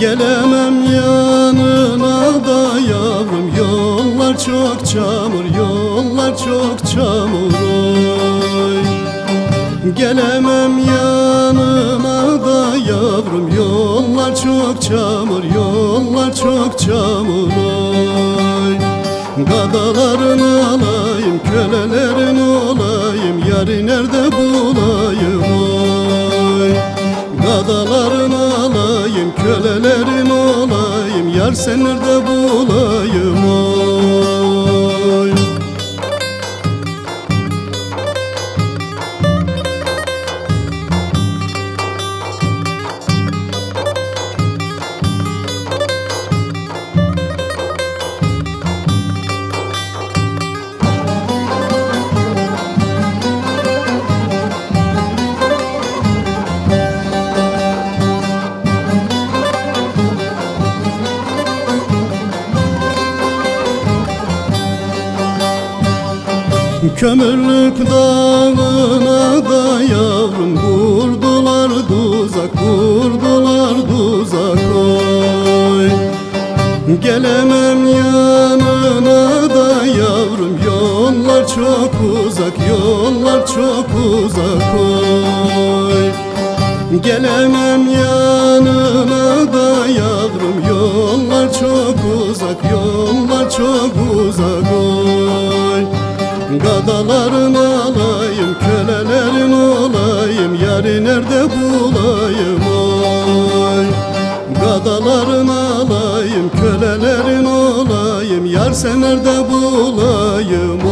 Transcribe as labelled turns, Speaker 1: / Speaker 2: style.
Speaker 1: Gelemem yanına da yavrum. Yollar çok çamur, yollar çok çamur oy. Gelemem yanına da yavrum. Yollar çok çamur, yollar çok çamur oy. Gadaların alayım, kölelerin olayım. Yarı nerede bu olayım Yar sen nerede bulayım? oy Kömürlük dağına da yavrum Vurdular tuzak, vurdular tuzak oy. Gelemem yanına da yavrum Yollar çok uzak, yollar çok uzak oy. Gelemem yanına da yavrum Yollar çok uzak, yollar Gadaların alayım, kölelerin olayım Yarı nerede bulayım? Oy. Gadaların alayım, kölelerin olayım Yar sen nerede bulayım? oy